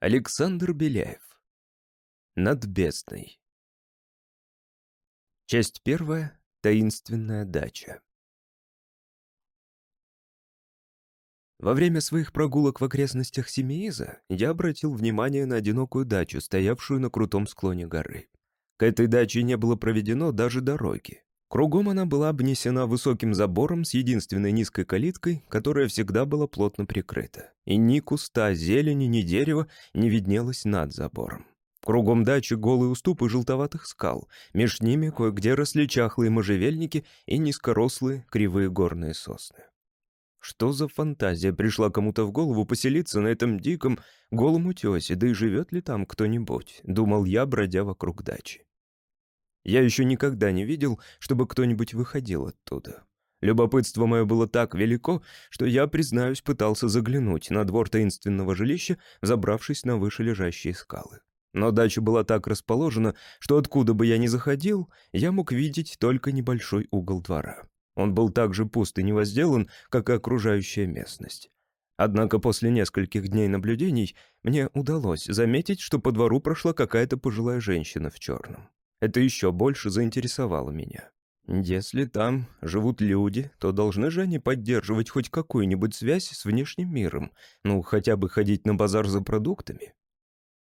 Александр Беляев. Над бездной. Часть первая. Таинственная дача. Во время своих прогулок в окрестностях Семииза я обратил внимание на одинокую дачу, стоявшую на крутом склоне горы. К этой даче не было проведено даже дороги. Кругом она была обнесена высоким забором с единственной низкой калиткой, которая всегда была плотно прикрыта. И ни куста зелени, ни дерева не виднелось над забором. Кругом дачи голые уступы желтоватых скал, меж ними кое-где росли чахлые можжевельники и низкорослые кривые горные сосны. Что за фантазия пришла кому-то в голову поселиться на этом диком, голом утесе, да и живет ли там кто-нибудь, думал я, бродя вокруг дачи. Я еще никогда не видел, чтобы кто-нибудь выходил оттуда. Любопытство мое было так велико, что я, признаюсь, пытался заглянуть на двор таинственного жилища, забравшись на выше лежащие скалы. Но дача была так расположена, что откуда бы я ни заходил, я мог видеть только небольшой угол двора. Он был так же пуст и невозделан, как и окружающая местность. Однако после нескольких дней наблюдений мне удалось заметить, что по двору прошла какая-то пожилая женщина в черном. Это еще больше заинтересовало меня. Если там живут люди, то должны же они поддерживать хоть какую-нибудь связь с внешним миром, ну, хотя бы ходить на базар за продуктами.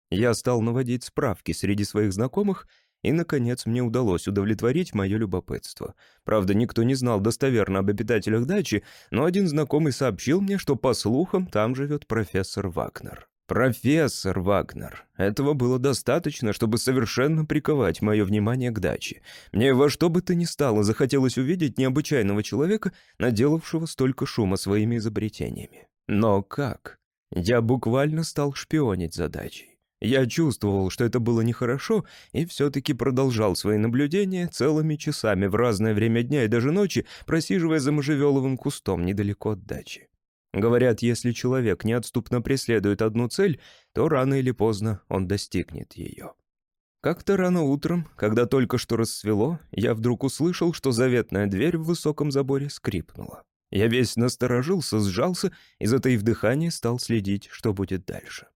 Я стал наводить справки среди своих знакомых, и, наконец, мне удалось удовлетворить мое любопытство. Правда, никто не знал достоверно об обитателях дачи, но один знакомый сообщил мне, что, по слухам, там живет профессор Вагнер. «Профессор Вагнер. Этого было достаточно, чтобы совершенно приковать мое внимание к даче. Мне во что бы то ни стало захотелось увидеть необычайного человека, наделавшего столько шума своими изобретениями. Но как? Я буквально стал шпионить за дачей. Я чувствовал, что это было нехорошо, и все-таки продолжал свои наблюдения целыми часами в разное время дня и даже ночи, просиживая за можжевеловым кустом недалеко от дачи. Говорят, если человек неотступно преследует одну цель, то рано или поздно он достигнет ее. Как-то рано утром, когда только что рассвело, я вдруг услышал, что заветная дверь в высоком заборе скрипнула. Я весь насторожился, сжался и, затаив дыхание, стал следить, что будет дальше.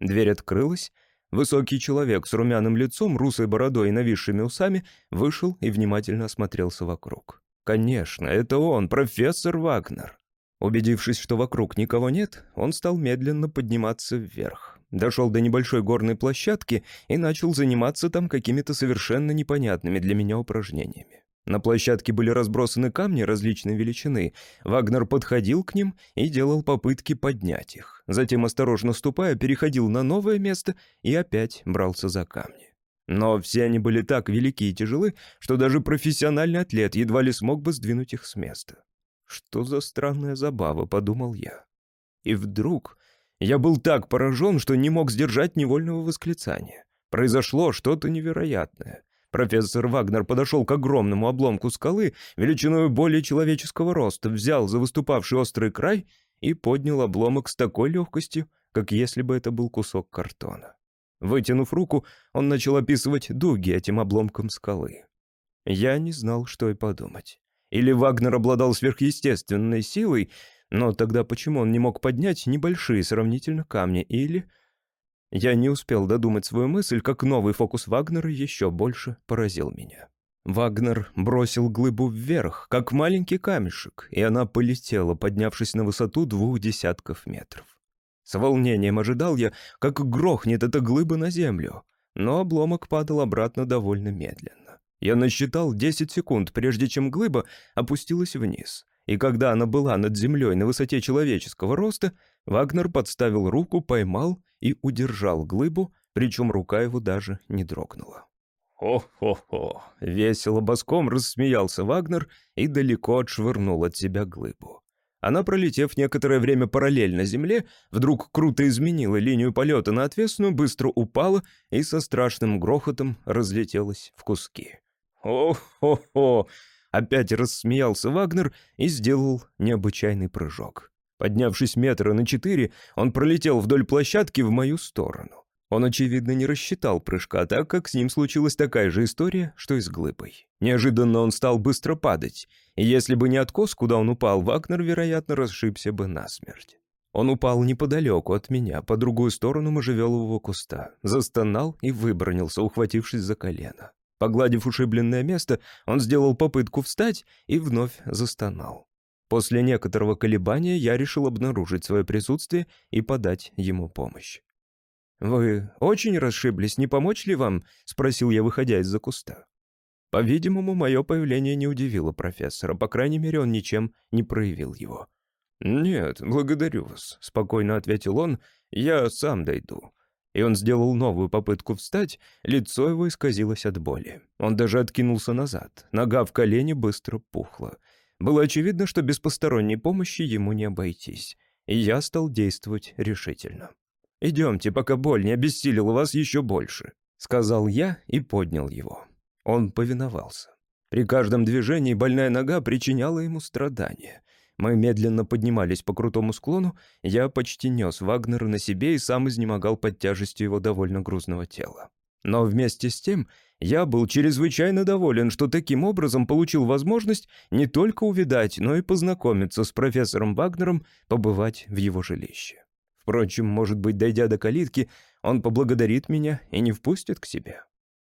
Дверь открылась, высокий человек с румяным лицом, русой бородой и нависшими усами вышел и внимательно осмотрелся вокруг. Конечно, это он, профессор Вагнер. Убедившись, что вокруг никого нет, он стал медленно подниматься вверх. Дошел до небольшой горной площадки и начал заниматься там какими-то совершенно непонятными для меня упражнениями. На площадке были разбросаны камни различной величины. Вагнер подходил к ним и делал попытки поднять их. Затем, осторожно ступая, переходил на новое место и опять брался за камни. Но все они были так велики и тяжелы, что даже профессиональный атлет едва ли смог бы сдвинуть их с места. Что за странная забава, подумал я. И вдруг я был так поражен, что не мог сдержать невольного восклицания. Произошло что-то невероятное. Профессор Вагнер подошел к огромному обломку скалы, величиной более человеческого роста, взял за выступавший острый край и поднял обломок с такой легкостью, как если бы это был кусок картона. Вытянув руку, он начал описывать дуги этим обломком скалы. Я не знал, что и подумать. Или Вагнер обладал сверхъестественной силой, но тогда почему он не мог поднять небольшие сравнительно камни? Или... Я не успел додумать свою мысль, как новый фокус Вагнера еще больше поразил меня. Вагнер бросил глыбу вверх, как маленький камешек, и она полетела, поднявшись на высоту двух десятков метров. С волнением ожидал я, как грохнет эта глыба на землю, но обломок падал обратно довольно медленно. Я насчитал 10 секунд, прежде чем глыба опустилась вниз. И когда она была над землей на высоте человеческого роста, Вагнер подставил руку, поймал и удержал глыбу, причем рука его даже не дрогнула. «Хо-хо-хо!» — весело боском рассмеялся Вагнер и далеко отшвырнул от себя глыбу. Она, пролетев некоторое время параллельно земле, вдруг круто изменила линию полета на отвесную, быстро упала и со страшным грохотом разлетелась в куски. «О-хо-хо!» Опять рассмеялся Вагнер и сделал необычайный прыжок. Поднявшись метра на четыре, он пролетел вдоль площадки в мою сторону. Он, очевидно, не рассчитал прыжка, так как с ним случилась такая же история, что и с глыбой. Неожиданно он стал быстро падать, и если бы не откос, куда он упал, Вагнер, вероятно, расшибся бы насмерть. Он упал неподалеку от меня, по другую сторону можжевелового куста, застонал и выбронился, ухватившись за колено. Погладив ушибленное место, он сделал попытку встать и вновь застонал. После некоторого колебания я решил обнаружить свое присутствие и подать ему помощь. «Вы очень расшиблись, не помочь ли вам?» — спросил я, выходя из-за куста. По-видимому, мое появление не удивило профессора, по крайней мере, он ничем не проявил его. «Нет, благодарю вас», — спокойно ответил он, — «я сам дойду». И он сделал новую попытку встать, лицо его исказилось от боли. Он даже откинулся назад, нога в колене быстро пухла. Было очевидно, что без посторонней помощи ему не обойтись, и я стал действовать решительно. «Идемте, пока боль не обессилила вас еще больше», — сказал я и поднял его. Он повиновался. При каждом движении больная нога причиняла ему страдания. Мы медленно поднимались по крутому склону, я почти нес Вагнера на себе и сам изнемогал под тяжестью его довольно грузного тела. Но вместе с тем я был чрезвычайно доволен, что таким образом получил возможность не только увидать, но и познакомиться с профессором Вагнером, побывать в его жилище. Впрочем, может быть, дойдя до калитки, он поблагодарит меня и не впустит к себе.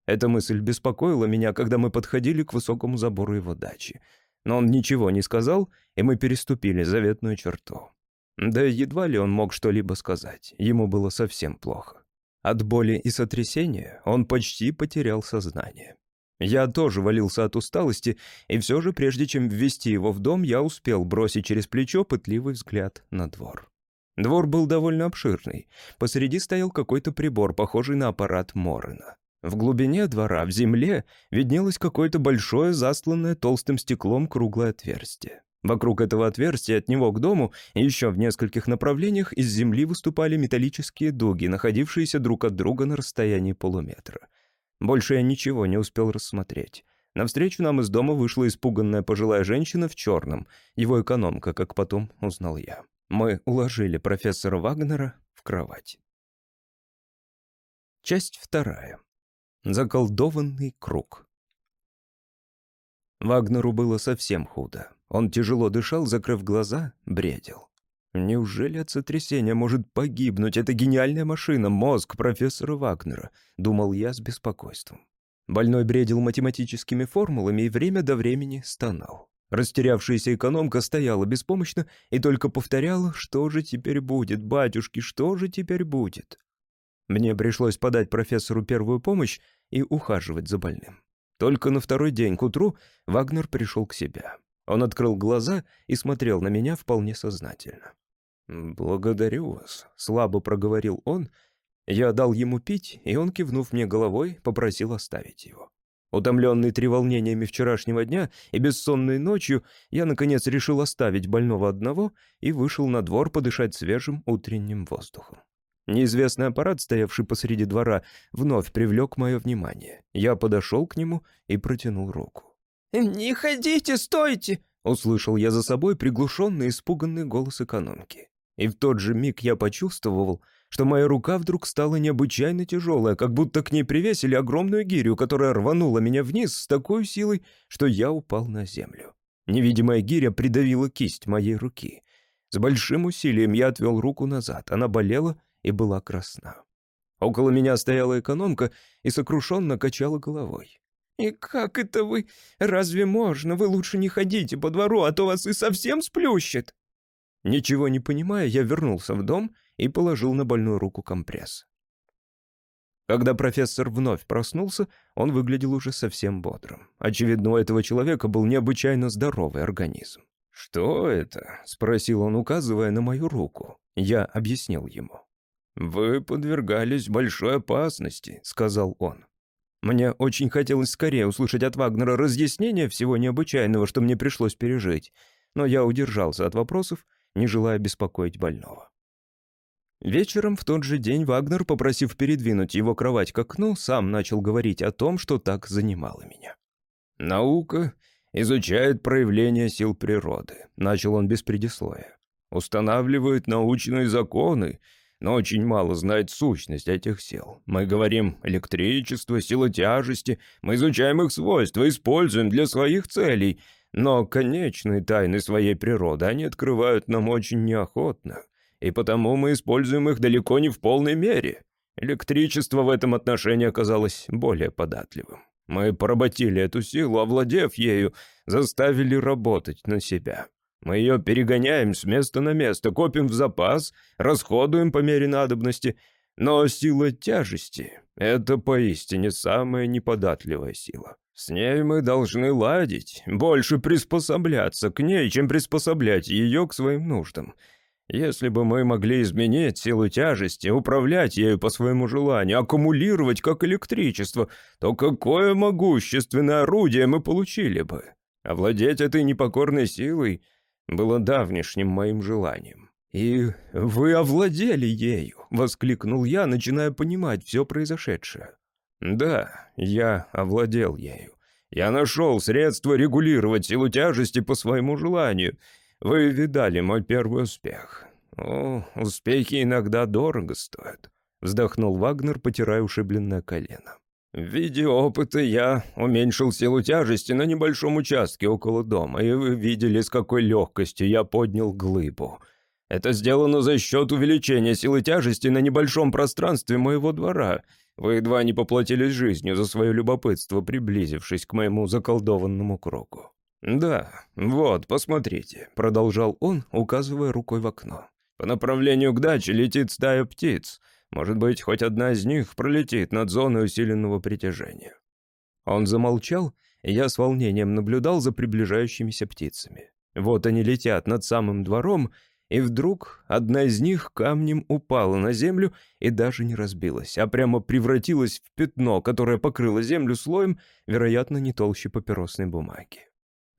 Эта мысль беспокоила меня, когда мы подходили к высокому забору его дачи. Но он ничего не сказал, и мы переступили заветную черту. Да едва ли он мог что-либо сказать, ему было совсем плохо. От боли и сотрясения он почти потерял сознание. Я тоже валился от усталости, и все же, прежде чем ввести его в дом, я успел бросить через плечо пытливый взгляд на двор. Двор был довольно обширный. Посреди стоял какой-то прибор, похожий на аппарат Морена. В глубине двора, в земле, виднелось какое-то большое, засланное толстым стеклом круглое отверстие. Вокруг этого отверстия от него к дому еще в нескольких направлениях из земли выступали металлические дуги, находившиеся друг от друга на расстоянии полуметра. Больше я ничего не успел рассмотреть. Навстречу нам из дома вышла испуганная пожилая женщина в черном, его экономка, как потом узнал я. Мы уложили профессора Вагнера в кровать. Часть вторая. Заколдованный круг. Вагнеру было совсем худо. Он тяжело дышал, закрыв глаза, бредил. Неужели от сотрясения может погибнуть эта гениальная машина, мозг профессора Вагнера? Думал я с беспокойством. Больной бредил математическими формулами и время до времени стонал. Растерявшаяся экономка стояла беспомощно и только повторяла, что же теперь будет, батюшки, что же теперь будет. Мне пришлось подать профессору первую помощь и ухаживать за больным. Только на второй день к утру Вагнер пришел к себе. Он открыл глаза и смотрел на меня вполне сознательно. «Благодарю вас», — слабо проговорил он. Я дал ему пить, и он, кивнув мне головой, попросил оставить его. Утомленный треволнениями вчерашнего дня и бессонной ночью, я, наконец, решил оставить больного одного и вышел на двор подышать свежим утренним воздухом. Неизвестный аппарат, стоявший посреди двора, вновь привлек мое внимание. Я подошел к нему и протянул руку. «Не ходите, стойте!» — услышал я за собой приглушенный испуганный голос экономки. И в тот же миг я почувствовал, что моя рука вдруг стала необычайно тяжелая, как будто к ней привесили огромную гирю, которая рванула меня вниз с такой силой, что я упал на землю. Невидимая гиря придавила кисть моей руки. С большим усилием я отвел руку назад, она болела и была красна. Около меня стояла экономка и сокрушенно качала головой. «И как это вы? Разве можно? Вы лучше не ходите по двору, а то вас и совсем сплющит!» Ничего не понимая, я вернулся в дом и положил на больную руку компресс. Когда профессор вновь проснулся, он выглядел уже совсем бодрым. Очевидно, у этого человека был необычайно здоровый организм. «Что это?» — спросил он, указывая на мою руку. Я объяснил ему. «Вы подвергались большой опасности», — сказал он. Мне очень хотелось скорее услышать от Вагнера разъяснение всего необычайного, что мне пришлось пережить, но я удержался от вопросов, не желая беспокоить больного. Вечером в тот же день Вагнер, попросив передвинуть его кровать к окну, сам начал говорить о том, что так занимало меня. «Наука изучает проявления сил природы», — начал он без предисловия. «Устанавливает научные законы, но очень мало знает сущность этих сил. Мы говорим электричество, сила тяжести, мы изучаем их свойства, используем для своих целей, но конечные тайны своей природы они открывают нам очень неохотно. и потому мы используем их далеко не в полной мере. Электричество в этом отношении оказалось более податливым. Мы поработили эту силу, овладев ею, заставили работать на себя. Мы ее перегоняем с места на место, копим в запас, расходуем по мере надобности. Но сила тяжести — это поистине самая неподатливая сила. С ней мы должны ладить, больше приспособляться к ней, чем приспособлять ее к своим нуждам. Если бы мы могли изменить силу тяжести, управлять ею по своему желанию, аккумулировать как электричество, то какое могущественное орудие мы получили бы? Овладеть этой непокорной силой было давнишним моим желанием. «И вы овладели ею!» — воскликнул я, начиная понимать все произошедшее. «Да, я овладел ею. Я нашел средство регулировать силу тяжести по своему желанию. Вы видали мой первый успех. О, успехи иногда дорого стоят», — вздохнул Вагнер, потирая ушибленное колено. В виде опыта я уменьшил силу тяжести на небольшом участке около дома, и вы видели, с какой легкостью я поднял глыбу. Это сделано за счет увеличения силы тяжести на небольшом пространстве моего двора. Вы едва не поплатились жизнью за свое любопытство, приблизившись к моему заколдованному кругу. «Да, вот, посмотрите», — продолжал он, указывая рукой в окно. «По направлению к даче летит стая птиц». Может быть, хоть одна из них пролетит над зоной усиленного притяжения. Он замолчал, и я с волнением наблюдал за приближающимися птицами. Вот они летят над самым двором, и вдруг одна из них камнем упала на землю и даже не разбилась, а прямо превратилась в пятно, которое покрыло землю слоем, вероятно, не толще папиросной бумаги.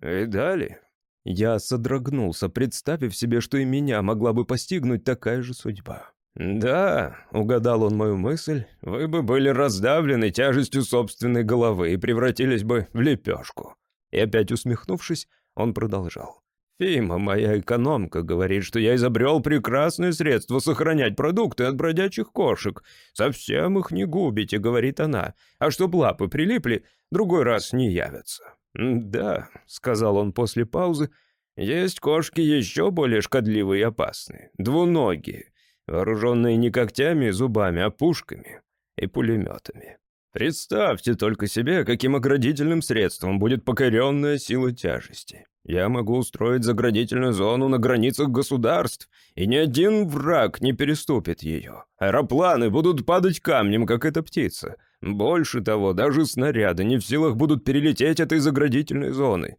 «Видали?» Я содрогнулся, представив себе, что и меня могла бы постигнуть такая же судьба. «Да», — угадал он мою мысль, — «вы бы были раздавлены тяжестью собственной головы и превратились бы в лепешку». И опять усмехнувшись, он продолжал. «Фима, моя экономка, говорит, что я изобрел прекрасное средство сохранять продукты от бродячих кошек. Совсем их не губите», — говорит она. «А чтоб лапы прилипли, другой раз не явятся». «Да», — сказал он после паузы, — «есть кошки еще более шкодливые и опасные, двуногие» вооруженные не когтями и зубами, а пушками и пулеметами. Представьте только себе, каким оградительным средством будет покоренная сила тяжести. Я могу устроить заградительную зону на границах государств, и ни один враг не переступит ее. Аэропланы будут падать камнем, как эта птица. Больше того, даже снаряды не в силах будут перелететь этой заградительной зоны.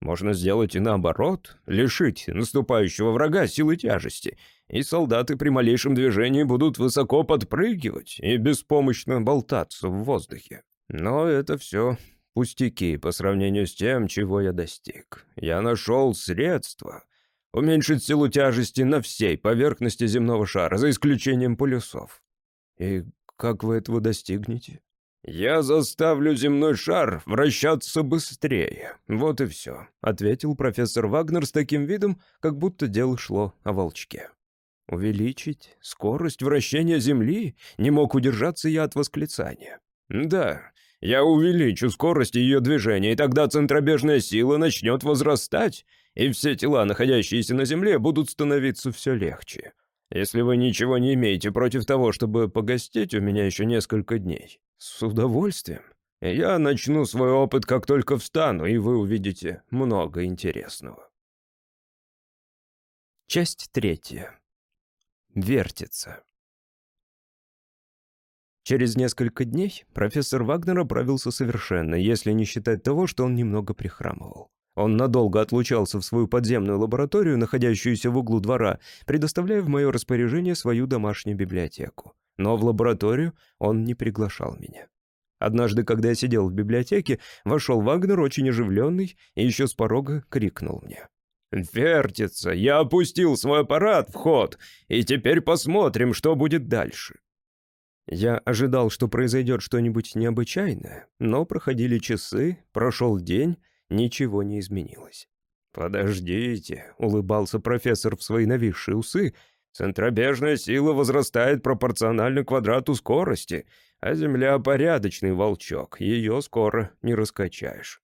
Можно сделать и наоборот, лишить наступающего врага силы тяжести, и солдаты при малейшем движении будут высоко подпрыгивать и беспомощно болтаться в воздухе. Но это все пустяки по сравнению с тем, чего я достиг. Я нашел средства уменьшить силу тяжести на всей поверхности земного шара, за исключением полюсов. И как вы этого достигнете? «Я заставлю земной шар вращаться быстрее. Вот и все», — ответил профессор Вагнер с таким видом, как будто дело шло о волчке. «Увеличить скорость вращения Земли?» — не мог удержаться я от восклицания. «Да, я увеличу скорость ее движения, и тогда центробежная сила начнет возрастать, и все тела, находящиеся на Земле, будут становиться все легче. Если вы ничего не имеете против того, чтобы погостить у меня еще несколько дней, с удовольствием. Я начну свой опыт, как только встану, и вы увидите много интересного. Часть третья. Вертится. Через несколько дней профессор Вагнер оправился совершенно, если не считать того, что он немного прихрамывал. Он надолго отлучался в свою подземную лабораторию, находящуюся в углу двора, предоставляя в мое распоряжение свою домашнюю библиотеку. Но в лабораторию он не приглашал меня. Однажды, когда я сидел в библиотеке, вошел Вагнер, очень оживленный, и еще с порога крикнул мне. «Вертится! Я опустил свой аппарат в ход, и теперь посмотрим, что будет дальше». Я ожидал, что произойдет что-нибудь необычайное, но проходили часы, прошел день, ничего не изменилось. «Подождите», — улыбался профессор в свои нависшие усы, «центробежная сила возрастает пропорционально квадрату скорости, а Земля — порядочный волчок, ее скоро не раскачаешь».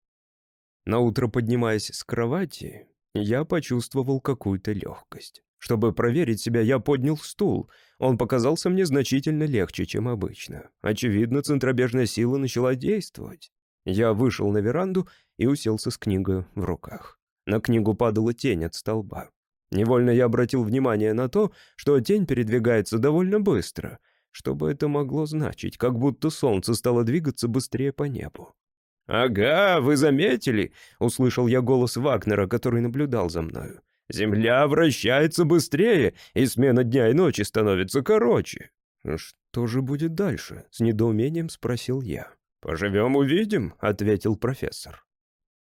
На утро поднимаясь с кровати, я почувствовал какую-то легкость. Чтобы проверить себя, я поднял стул. Он показался мне значительно легче, чем обычно. Очевидно, центробежная сила начала действовать. Я вышел на веранду и уселся с книгой в руках. На книгу падала тень от столба. Невольно я обратил внимание на то, что тень передвигается довольно быстро. Что бы это могло значить? Как будто солнце стало двигаться быстрее по небу. «Ага, вы заметили?» — услышал я голос Вагнера, который наблюдал за мною. «Земля вращается быстрее, и смена дня и ночи становится короче». «Что же будет дальше?» — с недоумением спросил я. «Поживем, увидим», — ответил профессор.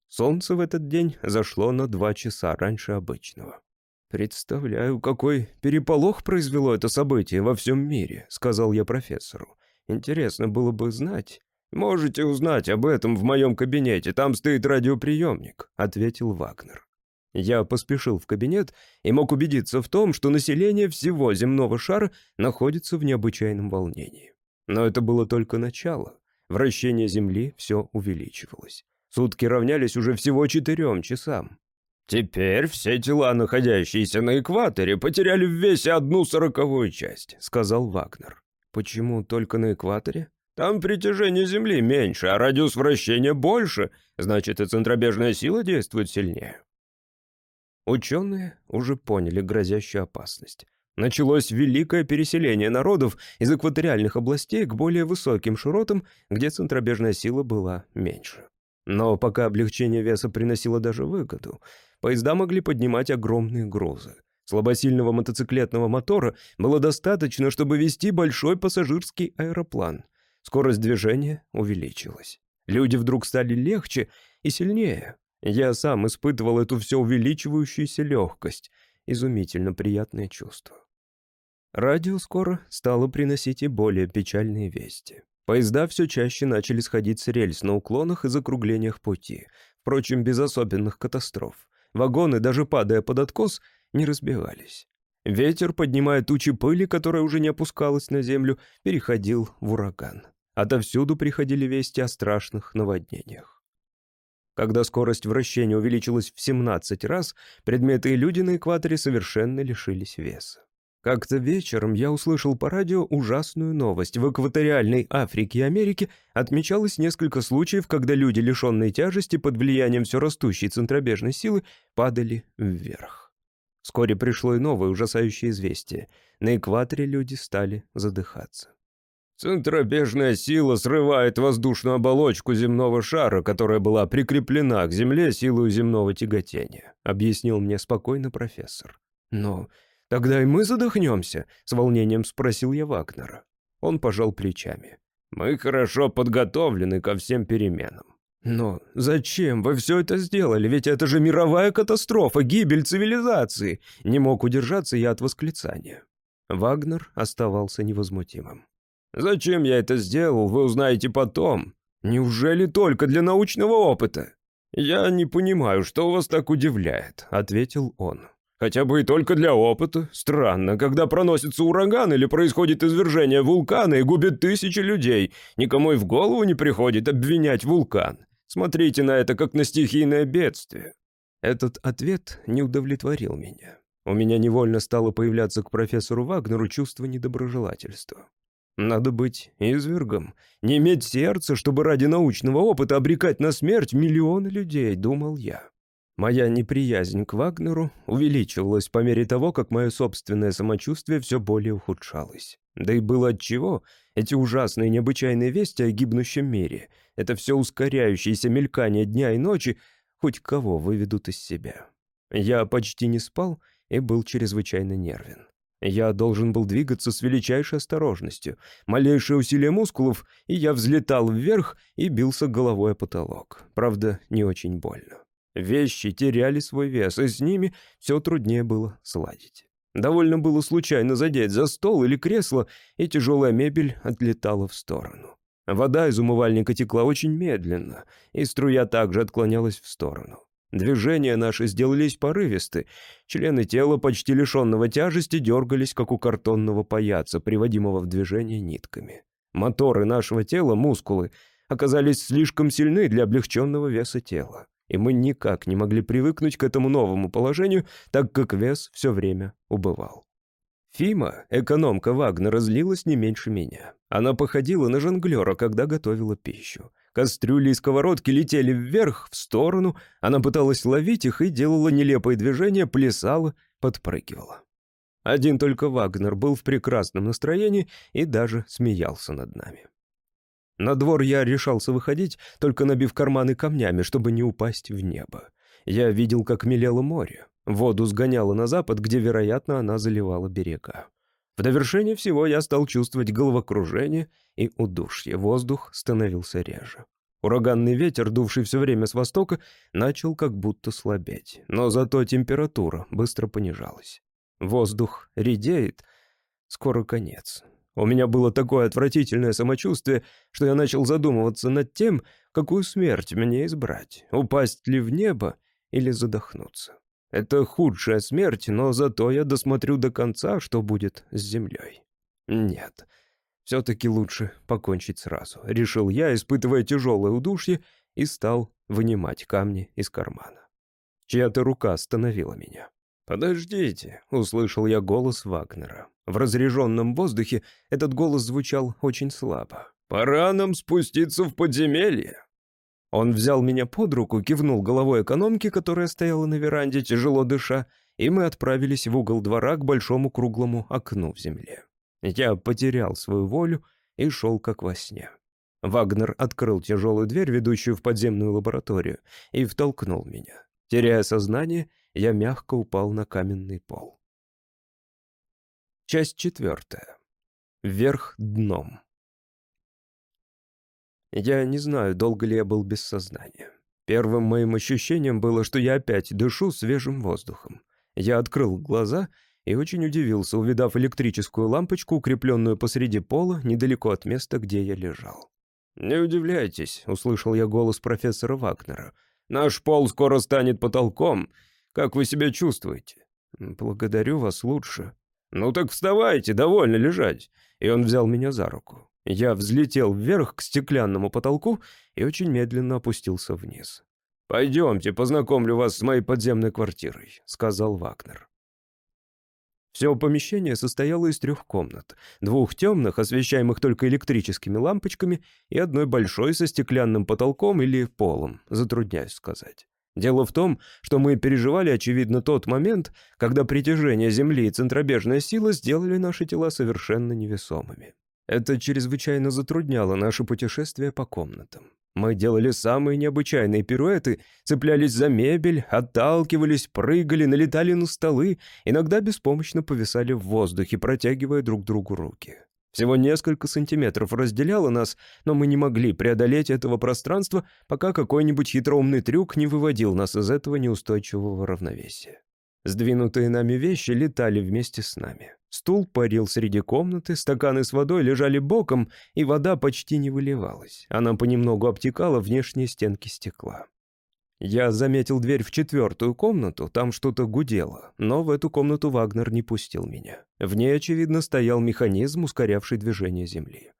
Солнце в этот день зашло на два часа раньше обычного. «Представляю, какой переполох произвело это событие во всем мире», — сказал я профессору. «Интересно было бы знать». «Можете узнать об этом в моем кабинете, там стоит радиоприемник», — ответил Вагнер. Я поспешил в кабинет и мог убедиться в том, что население всего земного шара находится в необычайном волнении. Но это было только начало. Вращение Земли все увеличивалось. Сутки равнялись уже всего четырем часам. «Теперь все тела, находящиеся на экваторе, потеряли в весе одну сороковую часть», — сказал Вагнер. «Почему только на экваторе?» «Там притяжение Земли меньше, а радиус вращения больше, значит, и центробежная сила действует сильнее». Ученые уже поняли грозящую опасность. Началось великое переселение народов из экваториальных областей к более высоким широтам, где центробежная сила была меньше. Но пока облегчение веса приносило даже выгоду, поезда могли поднимать огромные грузы. Слабосильного мотоциклетного мотора было достаточно, чтобы вести большой пассажирский аэроплан. Скорость движения увеличилась. Люди вдруг стали легче и сильнее. Я сам испытывал эту все увеличивающуюся легкость. Изумительно приятное чувство. Радио скоро стало приносить и более печальные вести. Поезда все чаще начали сходить с рельс на уклонах и закруглениях пути, впрочем, без особенных катастроф. Вагоны, даже падая под откос, не разбивались. Ветер, поднимая тучи пыли, которая уже не опускалась на землю, переходил в ураган. Отовсюду приходили вести о страшных наводнениях. Когда скорость вращения увеличилась в 17 раз, предметы и люди на экваторе совершенно лишились веса. Как-то вечером я услышал по радио ужасную новость. В экваториальной Африке и Америке отмечалось несколько случаев, когда люди, лишенные тяжести под влиянием все растущей центробежной силы, падали вверх. Вскоре пришло и новое ужасающее известие. На экваторе люди стали задыхаться. Центробежная сила срывает воздушную оболочку земного шара, которая была прикреплена к Земле силой земного тяготения, объяснил мне спокойно профессор. Но «Тогда и мы задохнемся?» — с волнением спросил я Вагнера. Он пожал плечами. «Мы хорошо подготовлены ко всем переменам». «Но зачем вы все это сделали? Ведь это же мировая катастрофа, гибель цивилизации!» Не мог удержаться я от восклицания. Вагнер оставался невозмутимым. «Зачем я это сделал, вы узнаете потом. Неужели только для научного опыта?» «Я не понимаю, что вас так удивляет», — ответил он. Хотя бы и только для опыта. Странно, когда проносится ураган или происходит извержение вулкана и губит тысячи людей, никому и в голову не приходит обвинять вулкан. Смотрите на это как на стихийное бедствие. Этот ответ не удовлетворил меня. У меня невольно стало появляться к профессору Вагнеру чувство недоброжелательства. Надо быть извергом, не иметь сердца, чтобы ради научного опыта обрекать на смерть миллионы людей, думал я. Моя неприязнь к Вагнеру увеличивалась по мере того, как мое собственное самочувствие все более ухудшалось. Да и было отчего. Эти ужасные необычайные вести о гибнущем мире, это все ускоряющееся мелькание дня и ночи, хоть кого выведут из себя. Я почти не спал и был чрезвычайно нервен. Я должен был двигаться с величайшей осторожностью. Малейшее усилие мускулов, и я взлетал вверх и бился головой о потолок. Правда, не очень больно. Вещи теряли свой вес, и с ними все труднее было сладить. Довольно было случайно задеть за стол или кресло, и тяжелая мебель отлетала в сторону. Вода из умывальника текла очень медленно, и струя также отклонялась в сторону. Движения наши сделались порывисты. Члены тела, почти лишенного тяжести, дергались, как у картонного паяца, приводимого в движение нитками. Моторы нашего тела, мускулы, оказались слишком сильны для облегченного веса тела. И мы никак не могли привыкнуть к этому новому положению, так как вес все время убывал. Фима, экономка Вагнера, злилась не меньше меня. Она походила на жонглера, когда готовила пищу. Кастрюли и сковородки летели вверх, в сторону, она пыталась ловить их и делала нелепые движения, плясала, подпрыгивала. Один только Вагнер был в прекрасном настроении и даже смеялся над нами. На двор я решался выходить, только набив карманы камнями, чтобы не упасть в небо. Я видел, как мелело море. Воду сгоняло на запад, где, вероятно, она заливала берега. В довершение всего я стал чувствовать головокружение и удушье. Воздух становился реже. Ураганный ветер, дувший все время с востока, начал как будто слабеть. Но зато температура быстро понижалась. Воздух редеет. Скоро конец. У меня было такое отвратительное самочувствие, что я начал задумываться над тем, какую смерть мне избрать, упасть ли в небо или задохнуться. Это худшая смерть, но зато я досмотрю до конца, что будет с землей. Нет, все-таки лучше покончить сразу, решил я, испытывая тяжелое удушье, и стал вынимать камни из кармана. Чья-то рука остановила меня. «Подождите», — услышал я голос Вагнера. В разреженном воздухе этот голос звучал очень слабо. «Пора нам спуститься в подземелье». Он взял меня под руку, кивнул головой экономки, которая стояла на веранде, тяжело дыша, и мы отправились в угол двора к большому круглому окну в земле. Я потерял свою волю и шел как во сне. Вагнер открыл тяжелую дверь, ведущую в подземную лабораторию, и втолкнул меня. Теряя сознание, я мягко упал на каменный пол. Часть четвертая. Вверх дном. Я не знаю, долго ли я был без сознания. Первым моим ощущением было, что я опять дышу свежим воздухом. Я открыл глаза и очень удивился, увидав электрическую лампочку, укрепленную посреди пола, недалеко от места, где я лежал. «Не удивляйтесь», — услышал я голос профессора Вагнера. «Наш пол скоро станет потолком, как вы себя чувствуете?» «Благодарю вас лучше». «Ну так вставайте, довольно лежать». И он взял меня за руку. Я взлетел вверх к стеклянному потолку и очень медленно опустился вниз. «Пойдемте, познакомлю вас с моей подземной квартирой», — сказал Вагнер. Все помещение состояло из трех комнат. Двух темных, освещаемых только электрическими лампочками, и одной большой со стеклянным потолком или полом, затрудняюсь сказать. Дело в том, что мы переживали, очевидно, тот момент, когда притяжение Земли и центробежная сила сделали наши тела совершенно невесомыми. Это чрезвычайно затрудняло наше путешествие по комнатам. Мы делали самые необычайные пируэты, цеплялись за мебель, отталкивались, прыгали, налетали на столы, иногда беспомощно повисали в воздухе, протягивая друг другу руки. Всего несколько сантиметров разделяло нас, но мы не могли преодолеть этого пространства, пока какой-нибудь хитроумный трюк не выводил нас из этого неустойчивого равновесия. Сдвинутые нами вещи летали вместе с нами. Стул парил среди комнаты, стаканы с водой лежали боком, и вода почти не выливалась. Она понемногу обтекала внешние стенки стекла. Я заметил дверь в четвертую комнату, там что-то гудело, но в эту комнату Вагнер не пустил меня. В ней, очевидно, стоял механизм, ускорявший движение Земли.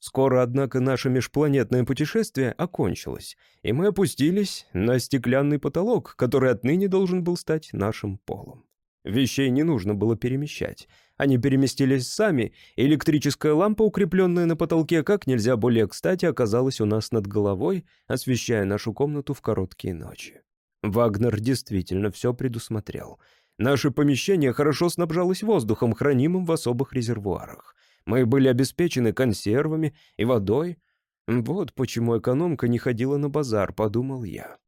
Скоро, однако, наше межпланетное путешествие окончилось, и мы опустились на стеклянный потолок, который отныне должен был стать нашим полом. Вещей не нужно было перемещать. Они переместились сами, электрическая лампа, укрепленная на потолке, как нельзя более кстати, оказалась у нас над головой, освещая нашу комнату в короткие ночи. Вагнер действительно все предусмотрел. Наше помещение хорошо снабжалось воздухом, хранимым в особых резервуарах. Мы были обеспечены консервами и водой. Вот почему экономка не ходила на базар, подумал я.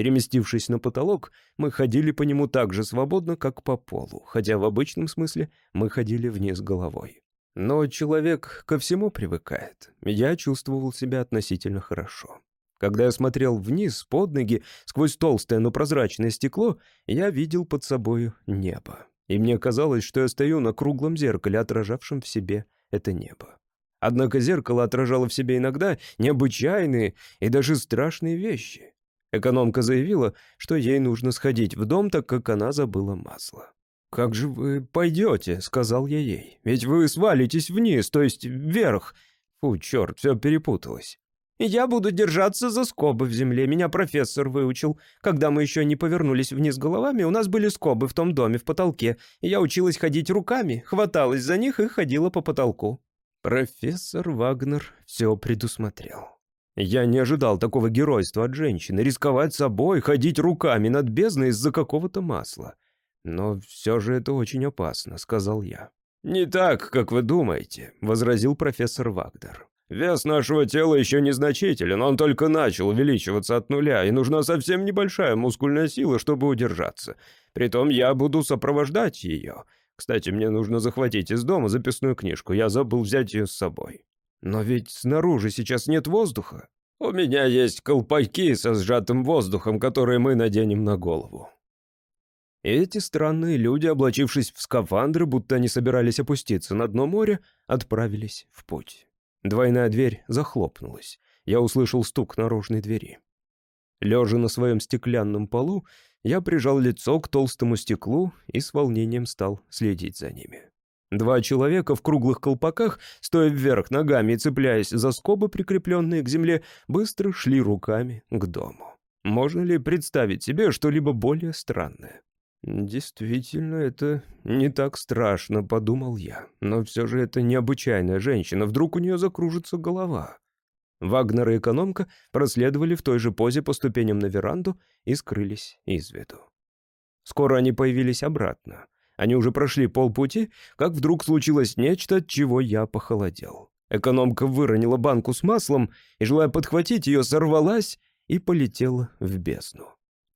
Переместившись на потолок, мы ходили по нему так же свободно, как по полу, хотя в обычном смысле мы ходили вниз головой. Но человек ко всему привыкает. Я чувствовал себя относительно хорошо. Когда я смотрел вниз, под ноги, сквозь толстое, но прозрачное стекло, я видел под собою небо. И мне казалось, что я стою на круглом зеркале, отражавшем в себе это небо. Однако зеркало отражало в себе иногда необычайные и даже страшные вещи. Экономка заявила, что ей нужно сходить в дом, так как она забыла масло. «Как же вы пойдете?» — сказал я ей. «Ведь вы свалитесь вниз, то есть вверх». Фу, черт, все перепуталось. Я буду держаться за скобы в земле. Меня профессор выучил. Когда мы еще не повернулись вниз головами, у нас были скобы в том доме в потолке. И я училась ходить руками, хваталась за них и ходила по потолку. Профессор Вагнер все предусмотрел. Я не ожидал такого геройства от женщины, рисковать собой, ходить руками над бездной из-за какого-то масла. Но все же это очень опасно, сказал я. «Не так, как вы думаете», — возразил профессор Вагнер. Вес нашего тела еще незначителен, он только начал увеличиваться от нуля, и нужна совсем небольшая мускульная сила, чтобы удержаться. Притом я буду сопровождать ее. Кстати, мне нужно захватить из дома записную книжку, я забыл взять ее с собой. Но ведь снаружи сейчас нет воздуха. У меня есть колпаки со сжатым воздухом, которые мы наденем на голову. Эти странные люди, облачившись в скафандры, будто они собирались опуститься на дно моря, отправились в путь. Двойная дверь захлопнулась. Я услышал стук наружной двери. Лежа на своем стеклянном полу, я прижал лицо к толстому стеклу и с волнением стал следить за ними. Два человека в круглых колпаках, стоя вверх ногами и цепляясь за скобы, прикрепленные к земле, быстро шли руками к дому. Можно ли представить себе что-либо более странное? «Действительно, это не так страшно», — подумал я. «Но все же это необычайная женщина, вдруг у нее закружится голова». Вагнер и экономка проследовали в той же позе по ступеням на веранду и скрылись из виду. Скоро они появились обратно. Они уже прошли полпути, как вдруг случилось нечто, от чего я похолодел. Экономка выронила банку с маслом и, желая подхватить ее, сорвалась и полетела в бездну.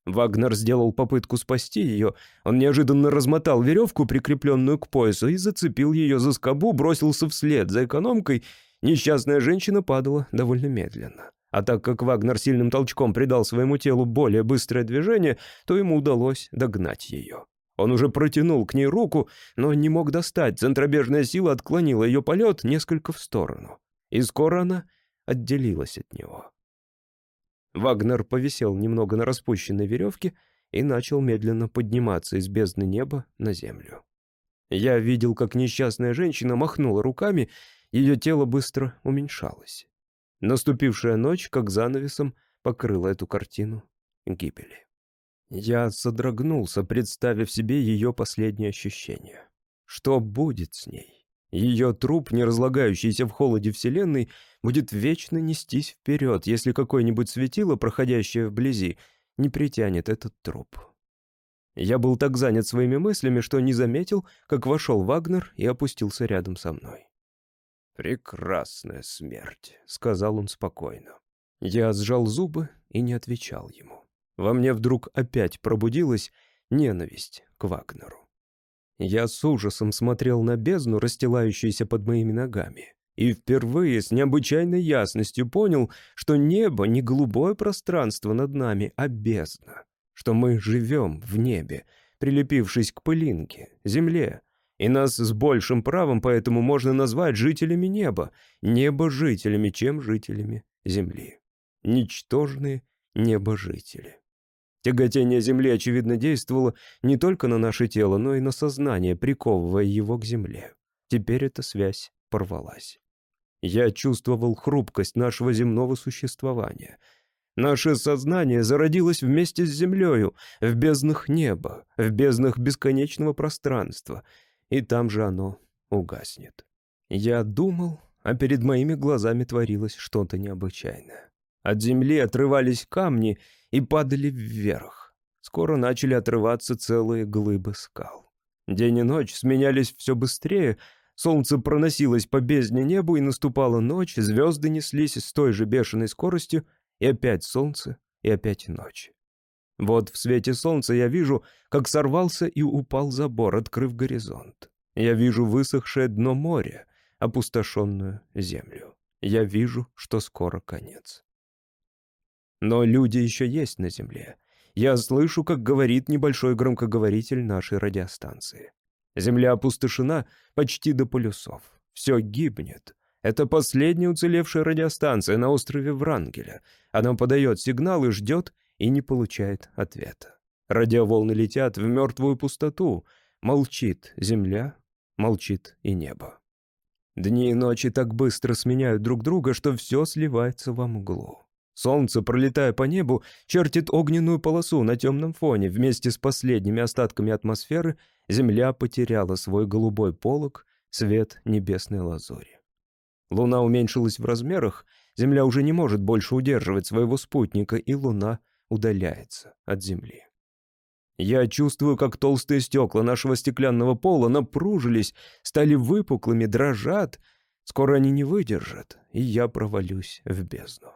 Вагнер сделал попытку спасти ее. Он неожиданно размотал веревку, прикрепленную к поясу, и зацепил ее за скобу, бросился вслед за экономкой. Несчастная женщина падала довольно медленно. А так как Вагнер сильным толчком придал своему телу более быстрое движение, то ему удалось догнать ее. Он уже протянул к ней руку, но не мог достать. Центробежная сила отклонила ее полет несколько в сторону. И скоро она отделилась от него. Вагнер повисел немного на распущенной веревке и начал медленно подниматься из бездны неба на землю. Я видел, как несчастная женщина махнула руками, ее тело быстро уменьшалось. Наступившая ночь, как занавесом, покрыла эту картину гибели. Я содрогнулся, представив себе ее последние ощущения. Что будет с ней? Ее труп, не разлагающийся в холоде Вселенной, будет вечно нестись вперед, если какое-нибудь светило, проходящее вблизи, не притянет этот труп. Я был так занят своими мыслями, что не заметил, как вошел Вагнер и опустился рядом со мной. «Прекрасная смерть», — сказал он спокойно. Я сжал зубы и не отвечал ему. Во мне вдруг опять пробудилась ненависть к Вагнеру. Я с ужасом смотрел на бездну, расстилающуюся под моими ногами, и впервые с необычайной ясностью понял, что небо не голубое пространство над нами, а бездна, что мы живем в небе, прилепившись к пылинке, земле, и нас с большим правом поэтому можно назвать жителями неба, небожителями, чем жителями земли. Ничтожные небожители. Тяготение Земли, очевидно, действовало не только на наше тело, но и на сознание, приковывая его к Земле. Теперь эта связь порвалась. Я чувствовал хрупкость нашего земного существования. Наше сознание зародилось вместе с Землею, в безднах неба, в безднах бесконечного пространства, и там же оно угаснет. Я думал, а перед моими глазами творилось что-то необычайное. От земли отрывались камни и падали вверх. Скоро начали отрываться целые глыбы скал. День и ночь сменялись все быстрее, солнце проносилось по бездне небу, и наступала ночь, звезды неслись с той же бешеной скоростью, и опять солнце, и опять ночь. Вот в свете солнца я вижу, как сорвался и упал забор, открыв горизонт. Я вижу высохшее дно моря, опустошенную землю. Я вижу, что скоро конец. Но люди еще есть на Земле. Я слышу, как говорит небольшой громкоговоритель нашей радиостанции. Земля опустошена почти до полюсов. Все гибнет. Это последняя уцелевшая радиостанция на острове Врангеля. Она подает сигнал и ждет, и не получает ответа. Радиоволны летят в мертвую пустоту. Молчит Земля, молчит и небо. Дни и ночи так быстро сменяют друг друга, что все сливается во мглу. Солнце, пролетая по небу, чертит огненную полосу на темном фоне. Вместе с последними остатками атмосферы Земля потеряла свой голубой полог, свет небесной лазури. Луна уменьшилась в размерах, Земля уже не может больше удерживать своего спутника, и Луна удаляется от Земли. Я чувствую, как толстые стекла нашего стеклянного пола напружились, стали выпуклыми, дрожат. Скоро они не выдержат, и я провалюсь в бездну.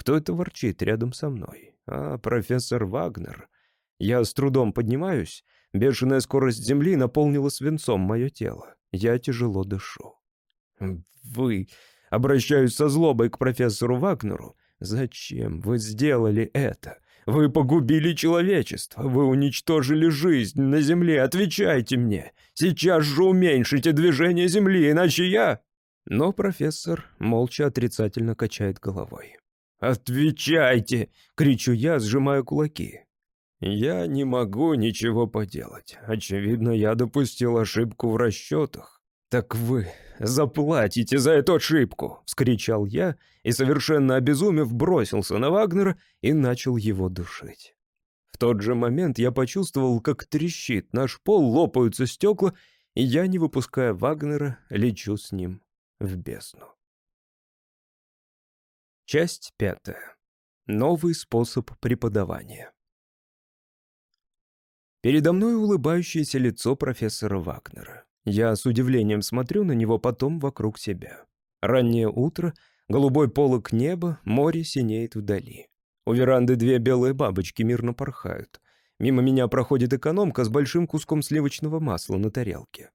Кто это ворчит рядом со мной? А, профессор Вагнер. Я с трудом поднимаюсь. Бешеная скорость земли наполнила свинцом мое тело. Я тяжело дышу. Вы... Обращаюсь со злобой к профессору Вагнеру. Зачем вы сделали это? Вы погубили человечество, вы уничтожили жизнь на Земле. Отвечайте мне. Сейчас же уменьшите движение Земли, иначе я...» Но профессор молча отрицательно качает головой. «Отвечайте!» — кричу я, сжимая кулаки. «Я не могу ничего поделать. Очевидно, я допустил ошибку в расчетах. Так вы заплатите за эту ошибку!» — вскричал я и, совершенно обезумев, бросился на Вагнера и начал его душить. В тот же момент я почувствовал, как трещит наш пол, лопаются стекла, и я, не выпуская Вагнера, лечу с ним в бездну. Часть пятая. Новый способ преподавания. Передо мной улыбающееся лицо профессора Вагнера. Я с удивлением смотрю на него потом вокруг себя. Раннее утро, голубой полог неба, море синеет вдали. У веранды две белые бабочки мирно порхают. Мимо меня проходит экономка с большим куском сливочного масла на тарелке.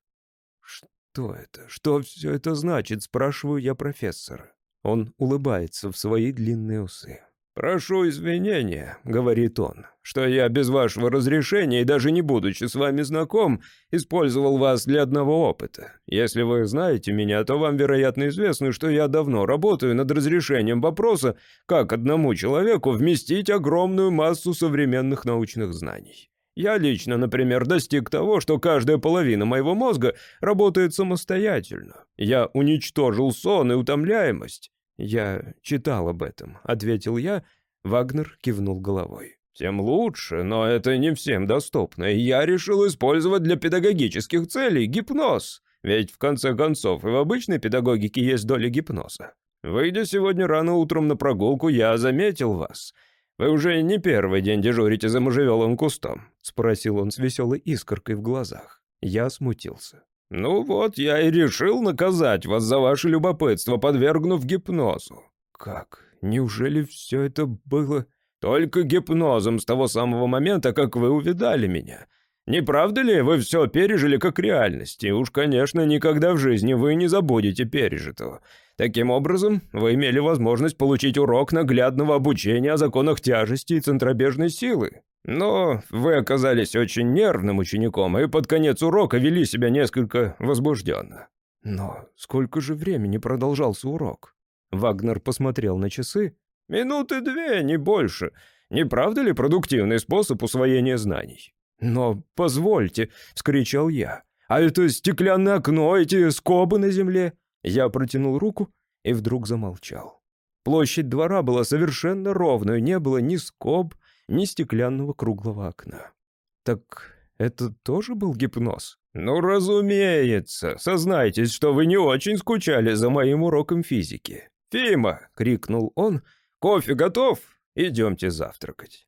«Что это? Что все это значит?» — спрашиваю я профессора. Он улыбается в свои длинные усы. «Прошу извинения», — говорит он, — «что я без вашего разрешения и даже не будучи с вами знаком, использовал вас для одного опыта. Если вы знаете меня, то вам, вероятно, известно, что я давно работаю над разрешением вопроса, как одному человеку вместить огромную массу современных научных знаний. Я лично, например, достиг того, что каждая половина моего мозга работает самостоятельно. Я уничтожил сон и утомляемость. «Я читал об этом», — ответил я. Вагнер кивнул головой. «Тем лучше, но это не всем доступно. Я решил использовать для педагогических целей гипноз. Ведь, в конце концов, и в обычной педагогике есть доля гипноза. Выйдя сегодня рано утром на прогулку, я заметил вас. Вы уже не первый день дежурите за можжевелым кустом?» — спросил он с веселой искоркой в глазах. Я смутился. «Ну вот, я и решил наказать вас за ваше любопытство, подвергнув гипнозу». «Как? Неужели все это было...» «Только гипнозом с того самого момента, как вы увидали меня. Не правда ли, вы все пережили как реальность, и уж, конечно, никогда в жизни вы не забудете пережитого. Таким образом, вы имели возможность получить урок наглядного обучения о законах тяжести и центробежной силы. Но вы оказались очень нервным учеником и под конец урока вели себя несколько возбужденно. Но сколько же времени продолжался урок? Вагнер посмотрел на часы. Минуты две, не больше. Не правда ли продуктивный способ усвоения знаний? «Но позвольте», — вскричал я, — «а это стеклянное окно, эти скобы на земле?» Я протянул руку и вдруг замолчал. Площадь двора была совершенно ровной, не было ни скоб, ни стеклянного круглого окна. Так это тоже был гипноз? Ну, разумеется. Сознайтесь, что вы не очень скучали за моим уроком физики. «Фима!» — крикнул он. «Кофе готов? Идемте завтракать».